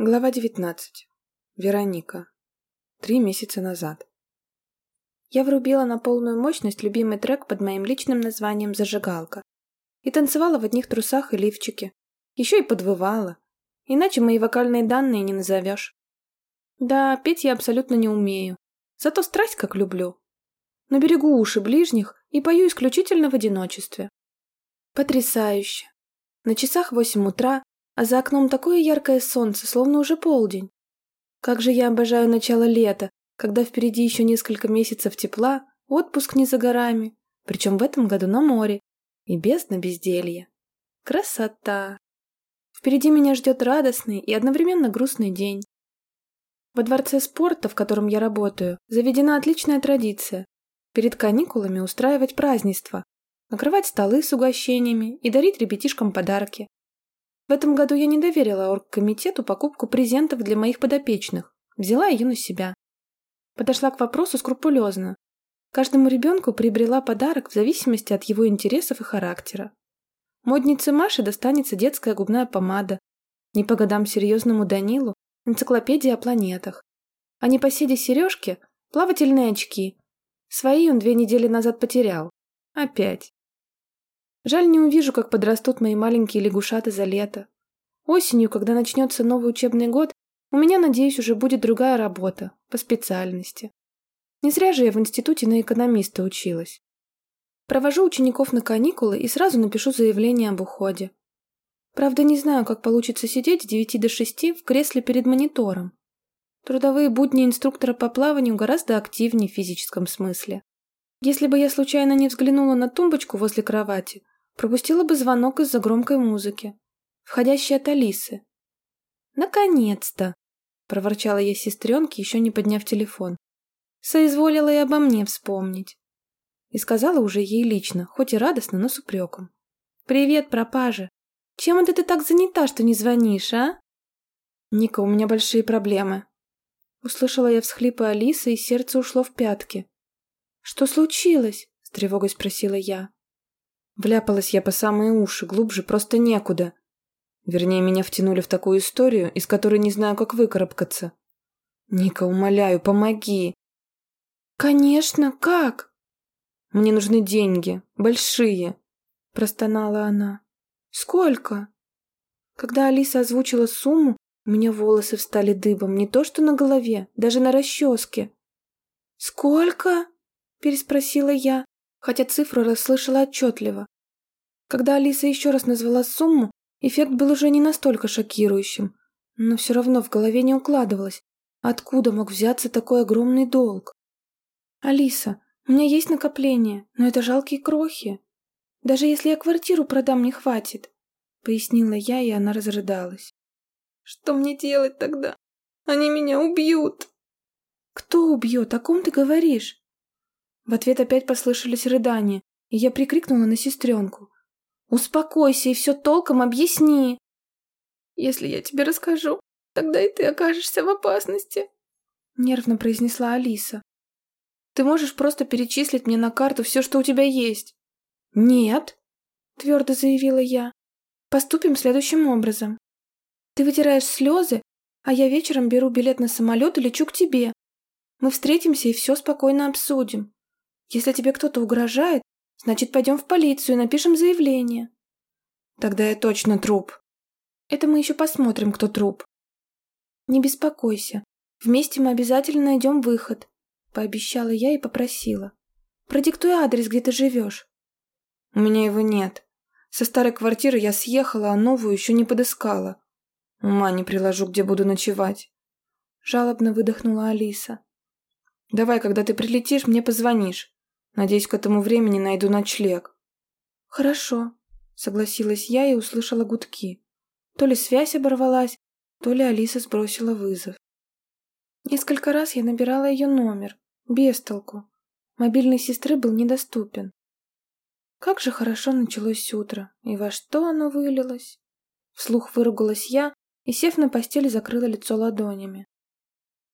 Глава 19. Вероника. Три месяца назад. Я врубила на полную мощность любимый трек под моим личным названием «Зажигалка» и танцевала в одних трусах и лифчике. Еще и подвывала. Иначе мои вокальные данные не назовешь. Да, петь я абсолютно не умею. Зато страсть как люблю. Но берегу уши ближних и пою исключительно в одиночестве. Потрясающе. На часах восемь утра а за окном такое яркое солнце, словно уже полдень. Как же я обожаю начало лета, когда впереди еще несколько месяцев тепла, отпуск не за горами, причем в этом году на море, и бездна безделья. Красота! Впереди меня ждет радостный и одновременно грустный день. Во дворце спорта, в котором я работаю, заведена отличная традиция перед каникулами устраивать празднества, накрывать столы с угощениями и дарить ребятишкам подарки. В этом году я не доверила оргкомитету покупку презентов для моих подопечных. Взяла ее на себя. Подошла к вопросу скрупулезно. Каждому ребенку приобрела подарок в зависимости от его интересов и характера. Моднице Маше достанется детская губная помада. Не по годам серьезному Данилу – энциклопедия о планетах. А непоседе Сережке – плавательные очки. Свои он две недели назад потерял. Опять. Жаль, не увижу, как подрастут мои маленькие лягушаты за лето. Осенью, когда начнется новый учебный год, у меня, надеюсь, уже будет другая работа, по специальности. Не зря же я в институте на экономиста училась. Провожу учеников на каникулы и сразу напишу заявление об уходе. Правда, не знаю, как получится сидеть с 9 до 6 в кресле перед монитором. Трудовые будни инструктора по плаванию гораздо активнее в физическом смысле. Если бы я случайно не взглянула на тумбочку возле кровати, пропустила бы звонок из-за громкой музыки, входящей от Алисы. «Наконец-то!» — проворчала я сестренке, еще не подняв телефон. Соизволила и обо мне вспомнить. И сказала уже ей лично, хоть и радостно, но с упреком. «Привет, пропажа! Чем это ты так занята, что не звонишь, а?» «Ника, у меня большие проблемы». Услышала я всхлипы Алисы, и сердце ушло в пятки. «Что случилось?» — с тревогой спросила я. Вляпалась я по самые уши, глубже просто некуда. Вернее, меня втянули в такую историю, из которой не знаю, как выкарабкаться. Ника, умоляю, помоги. Конечно, как? Мне нужны деньги, большие, простонала она. Сколько? Когда Алиса озвучила сумму, у меня волосы встали дыбом, не то что на голове, даже на расческе. «Сколько?» – переспросила я, хотя цифру расслышала отчетливо. Когда Алиса еще раз назвала сумму, эффект был уже не настолько шокирующим, но все равно в голове не укладывалось, откуда мог взяться такой огромный долг. «Алиса, у меня есть накопление, но это жалкие крохи. Даже если я квартиру продам, не хватит», — пояснила я, и она разрыдалась. «Что мне делать тогда? Они меня убьют!» «Кто убьет? О ком ты говоришь?» В ответ опять послышались рыдания, и я прикрикнула на сестренку. «Успокойся и все толком объясни!» «Если я тебе расскажу, тогда и ты окажешься в опасности», — нервно произнесла Алиса. «Ты можешь просто перечислить мне на карту все, что у тебя есть?» «Нет», — твердо заявила я. «Поступим следующим образом. Ты вытираешь слезы, а я вечером беру билет на самолет и лечу к тебе. Мы встретимся и все спокойно обсудим. Если тебе кто-то угрожает, значит, пойдем в полицию и напишем заявление. Тогда я точно труп. Это мы еще посмотрим, кто труп. Не беспокойся. Вместе мы обязательно найдем выход, пообещала я и попросила. Продиктуй адрес, где ты живешь. У меня его нет. Со старой квартиры я съехала, а новую еще не подыскала. Ума не приложу, где буду ночевать. Жалобно выдохнула Алиса. Давай, когда ты прилетишь, мне позвонишь. Надеюсь, к этому времени найду ночлег. Хорошо, согласилась я и услышала гудки. То ли связь оборвалась, то ли Алиса сбросила вызов. Несколько раз я набирала ее номер, без толку. Мобильной сестры был недоступен. Как же хорошо началось утро, и во что оно вылилось? Вслух выругалась я и, сев на постель, закрыла лицо ладонями.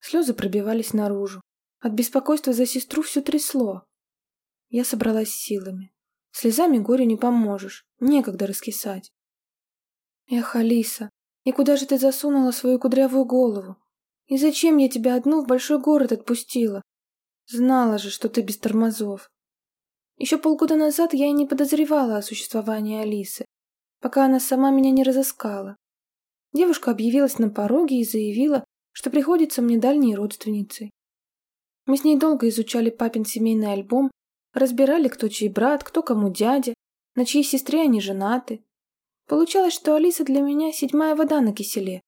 Слезы пробивались наружу. От беспокойства за сестру все трясло. Я собралась силами. Слезами горю не поможешь, некогда раскисать. Эх, Алиса, И куда же ты засунула свою кудрявую голову? И зачем я тебя одну в большой город отпустила? Знала же, что ты без тормозов. Еще полгода назад я и не подозревала о существовании Алисы, пока она сама меня не разыскала. Девушка объявилась на пороге и заявила, что приходится мне дальней родственницей. Мы с ней долго изучали папин семейный альбом, разбирали, кто чей брат, кто кому дядя, на чьей сестре они женаты. Получалось, что Алиса для меня седьмая вода на киселе.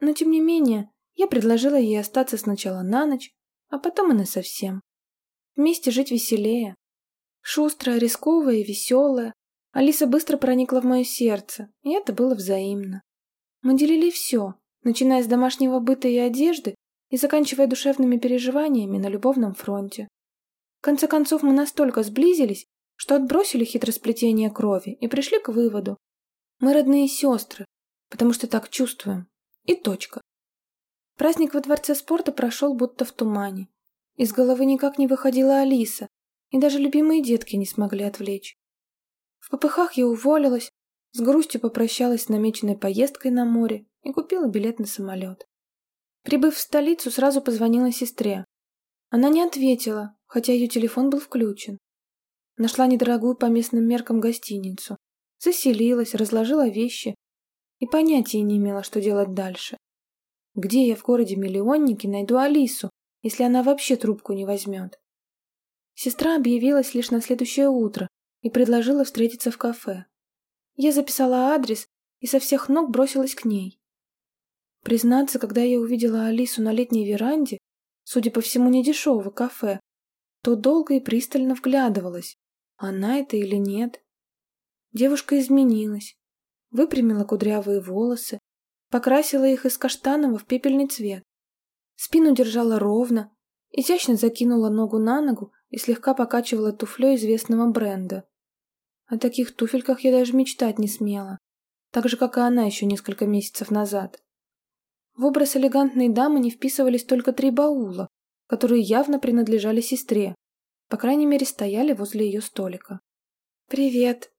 Но тем не менее, я предложила ей остаться сначала на ночь, а потом и на совсем. Вместе жить веселее. Шустрая, рисковая и веселая, Алиса быстро проникла в мое сердце, и это было взаимно. Мы делили все, начиная с домашнего быта и одежды и заканчивая душевными переживаниями на любовном фронте. Конце концов, мы настолько сблизились, что отбросили хитросплетение крови и пришли к выводу. Мы родные сестры, потому что так чувствуем. И точка. Праздник во дворце спорта прошел будто в тумане. Из головы никак не выходила Алиса, и даже любимые детки не смогли отвлечь. В попыхах я уволилась, с грустью попрощалась с намеченной поездкой на море и купила билет на самолет. Прибыв в столицу, сразу позвонила сестре. Она не ответила, хотя ее телефон был включен. Нашла недорогую по местным меркам гостиницу. Заселилась, разложила вещи и понятия не имела, что делать дальше. Где я в городе-миллионнике найду Алису, если она вообще трубку не возьмет? Сестра объявилась лишь на следующее утро и предложила встретиться в кафе. Я записала адрес и со всех ног бросилась к ней. Признаться, когда я увидела Алису на летней веранде, судя по всему, недешевого кафе, то долго и пристально вглядывалась, она это или нет. Девушка изменилась, выпрямила кудрявые волосы, покрасила их из каштанового в пепельный цвет. Спину держала ровно, изящно закинула ногу на ногу и слегка покачивала туфлей известного бренда. О таких туфельках я даже мечтать не смела, так же, как и она еще несколько месяцев назад. В образ элегантной дамы не вписывались только три баула, которые явно принадлежали сестре, по крайней мере, стояли возле ее столика. «Привет!»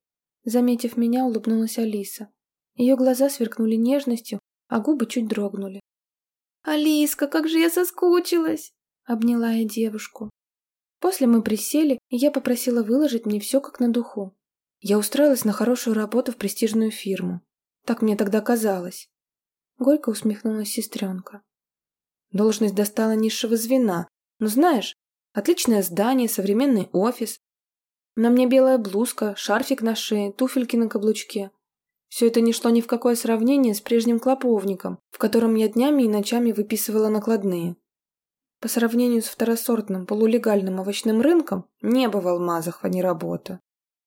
Заметив меня, улыбнулась Алиса. Ее глаза сверкнули нежностью, а губы чуть дрогнули. «Алиска, как же я соскучилась!» Обняла я девушку. После мы присели, и я попросила выложить мне все как на духу. Я устроилась на хорошую работу в престижную фирму. Так мне тогда казалось. Горько усмехнулась сестренка. Должность достала низшего звена. Но знаешь, отличное здание, современный офис. На мне белая блузка, шарфик на шее, туфельки на каблучке. Все это не шло ни в какое сравнение с прежним клоповником, в котором я днями и ночами выписывала накладные. По сравнению с второсортным полулегальным овощным рынком, небо в алмазах, а не работа.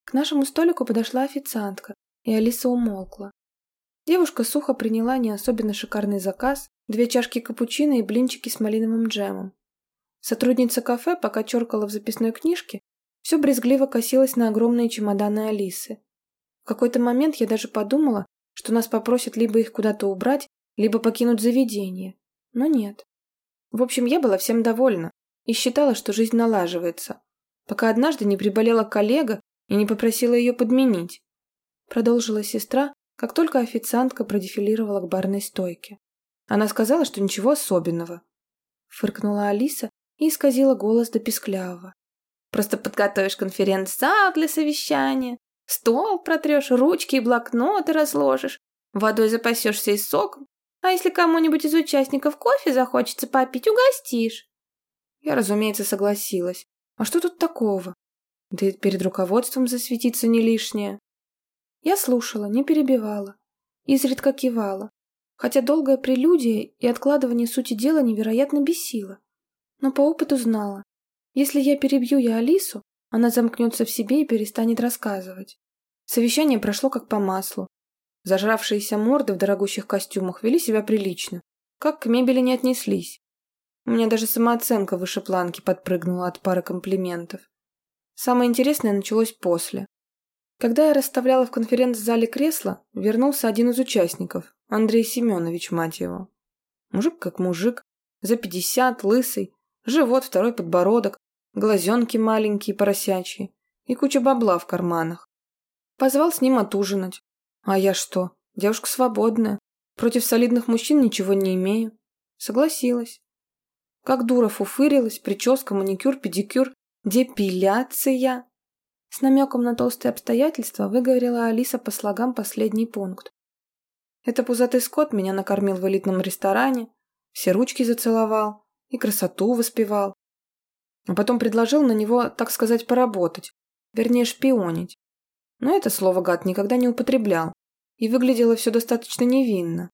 К нашему столику подошла официантка, и Алиса умолкла. Девушка сухо приняла не особенно шикарный заказ, две чашки капучино и блинчики с малиновым джемом. Сотрудница кафе, пока черкала в записной книжке, все брезгливо косилась на огромные чемоданы Алисы. В какой-то момент я даже подумала, что нас попросят либо их куда-то убрать, либо покинуть заведение. Но нет. В общем, я была всем довольна и считала, что жизнь налаживается, пока однажды не приболела коллега, и не попросила ее подменить. Продолжила сестра, как только официантка продефилировала к барной стойке. Она сказала, что ничего особенного. Фыркнула Алиса и исказила голос до писклявого. Просто подготовишь конференц-зал для совещания, стол протрешь, ручки и блокноты разложишь, водой запасешься и соком, а если кому-нибудь из участников кофе захочется попить, угостишь. Я, разумеется, согласилась. А что тут такого? Да и перед руководством засветиться не лишнее. Я слушала, не перебивала, изредка кивала, хотя долгая прелюдия и откладывание сути дела невероятно бесило. Но по опыту знала, если я перебью я Алису, она замкнется в себе и перестанет рассказывать. Совещание прошло как по маслу. Зажравшиеся морды в дорогущих костюмах вели себя прилично, как к мебели не отнеслись. У меня даже самооценка выше планки подпрыгнула от пары комплиментов. Самое интересное началось после. Когда я расставляла в конференц-зале кресла, вернулся один из участников, Андрей Семенович, мать его. Мужик как мужик, за пятьдесят, лысый, живот, второй подбородок, глазенки маленькие, поросячьи и куча бабла в карманах. Позвал с ним отужинать. А я что, девушка свободная. Против солидных мужчин ничего не имею. Согласилась. Как дура фуфырилась, прическа, маникюр, педикюр, депиляция. С намеком на толстые обстоятельства выговорила Алиса по слогам последний пункт. Это пузатый скот меня накормил в элитном ресторане, все ручки зацеловал и красоту воспевал. А потом предложил на него, так сказать, поработать, вернее, шпионить. Но это слово гад никогда не употреблял, и выглядело все достаточно невинно.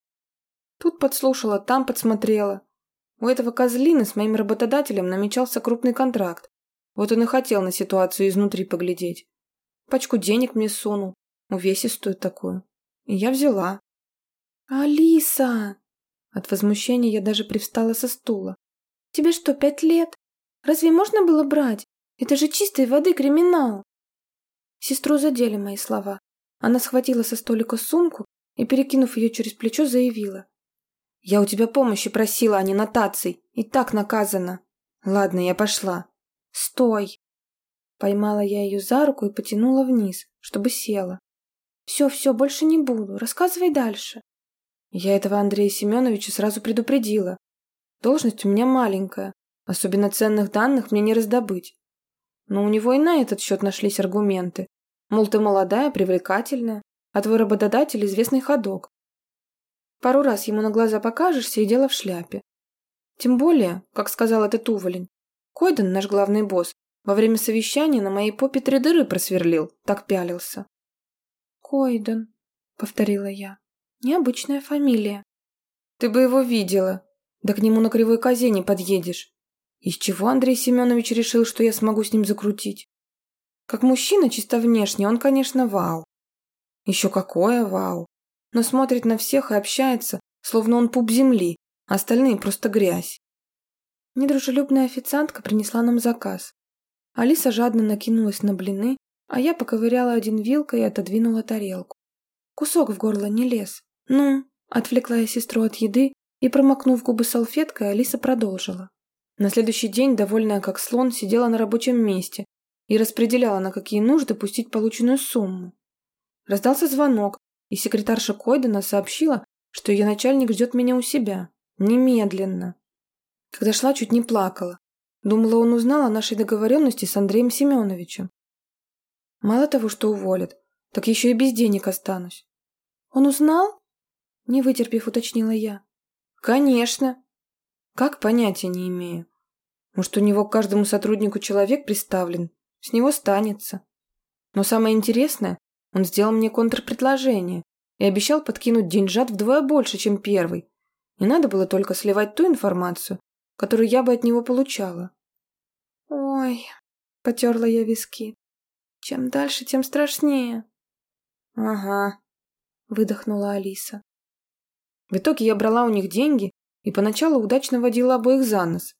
Тут подслушала, там подсмотрела. У этого козлины с моим работодателем намечался крупный контракт. Вот он и хотел на ситуацию изнутри поглядеть. Пачку денег мне сунул, увесистую такую. И я взяла. «Алиса!» От возмущения я даже привстала со стула. «Тебе что, пять лет? Разве можно было брать? Это же чистой воды криминал!» Сестру задели мои слова. Она схватила со столика сумку и, перекинув ее через плечо, заявила. «Я у тебя помощи просила, а не нотаций. И так наказана. Ладно, я пошла». «Стой!» Поймала я ее за руку и потянула вниз, чтобы села. «Все, все, больше не буду. Рассказывай дальше». Я этого Андрея Семеновича сразу предупредила. Должность у меня маленькая. Особенно ценных данных мне не раздобыть. Но у него и на этот счет нашлись аргументы. Мол, ты молодая, привлекательная, а твой работодатель – известный ходок. Пару раз ему на глаза покажешься и дело в шляпе. Тем более, как сказал этот уволень, Койден, наш главный босс, во время совещания на моей попе три дыры просверлил, так пялился. «Койден», — повторила я. «Необычная фамилия». «Ты бы его видела. Да к нему на кривой козе не подъедешь. Из чего Андрей Семенович решил, что я смогу с ним закрутить? Как мужчина чисто внешне, он, конечно, вау. Еще какое вау. Но смотрит на всех и общается, словно он пуп земли, а остальные просто грязь. Недружелюбная официантка принесла нам заказ. Алиса жадно накинулась на блины, а я поковыряла один вилкой и отодвинула тарелку. Кусок в горло не лез. «Ну?» – отвлекла я сестру от еды, и, промокнув губы салфеткой, Алиса продолжила. На следующий день, довольная как слон, сидела на рабочем месте, и распределяла, на какие нужды пустить полученную сумму. Раздался звонок, и секретарша Койдена сообщила, что ее начальник ждет меня у себя. Немедленно. Когда шла, чуть не плакала. Думала, он узнал о нашей договоренности с Андреем Семеновичем. Мало того, что уволят, так еще и без денег останусь. Он узнал? Не вытерпев, уточнила я. Конечно. Как, понятия не имею. Может, у него к каждому сотруднику человек приставлен, с него станется. Но самое интересное, он сделал мне контрпредложение и обещал подкинуть деньжат вдвое больше, чем первый. Не надо было только сливать ту информацию, которую я бы от него получала. «Ой», — потерла я виски, — «чем дальше, тем страшнее». «Ага», — выдохнула Алиса. В итоге я брала у них деньги и поначалу удачно водила обоих за нос.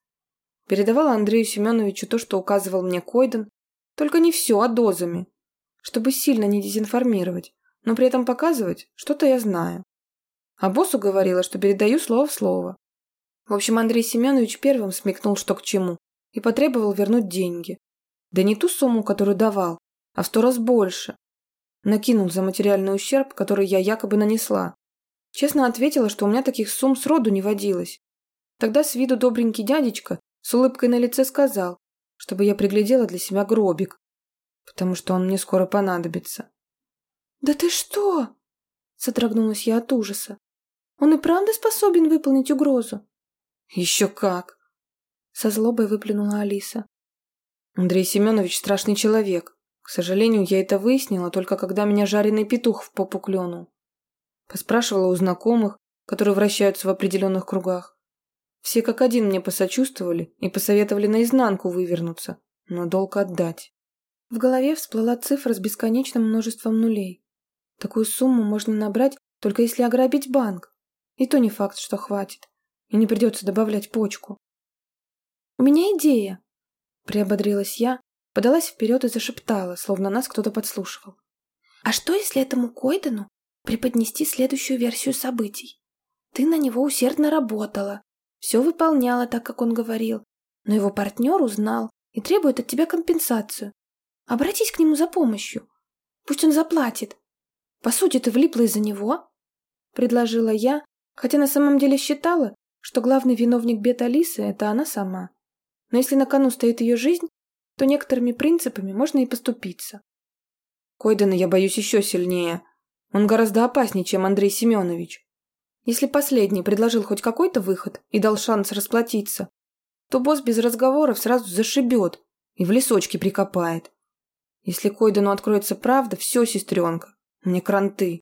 Передавала Андрею Семеновичу то, что указывал мне Койден, только не все, а дозами. Чтобы сильно не дезинформировать, но при этом показывать, что-то я знаю. А боссу говорила, что передаю слово в слово. В общем, Андрей Семенович первым смекнул, что к чему, и потребовал вернуть деньги. Да не ту сумму, которую давал, а в сто раз больше. Накинул за материальный ущерб, который я якобы нанесла. Честно ответила, что у меня таких сумм сроду не водилось. Тогда с виду добренький дядечка с улыбкой на лице сказал, чтобы я приглядела для себя гробик, потому что он мне скоро понадобится. «Да ты что?» – содрогнулась я от ужаса. «Он и правда способен выполнить угрозу?» «Еще как!» – со злобой выплюнула Алиса. «Андрей Семенович страшный человек. К сожалению, я это выяснила только когда меня жареный петух в попу клюнул. Поспрашивала у знакомых, которые вращаются в определенных кругах. Все как один мне посочувствовали и посоветовали наизнанку вывернуться, но долг отдать. В голове всплыла цифра с бесконечным множеством нулей. Такую сумму можно набрать, только если ограбить банк. И то не факт, что хватит. И не придется добавлять почку. «У меня идея!» Приободрилась я, подалась вперед и зашептала, словно нас кто-то подслушивал. «А что, если этому Койдену преподнести следующую версию событий? Ты на него усердно работала, все выполняла так, как он говорил. Но его партнер узнал и требует от тебя компенсацию. Обратись к нему за помощью. Пусть он заплатит. По сути, ты влипла из-за него, — предложила я, Хотя на самом деле считала, что главный виновник бед Алисы – это она сама. Но если на кону стоит ее жизнь, то некоторыми принципами можно и поступиться. Койдена я боюсь еще сильнее. Он гораздо опаснее, чем Андрей Семенович. Если последний предложил хоть какой-то выход и дал шанс расплатиться, то босс без разговоров сразу зашибет и в лесочке прикопает. Если Койдену откроется правда, все, сестренка, мне кранты.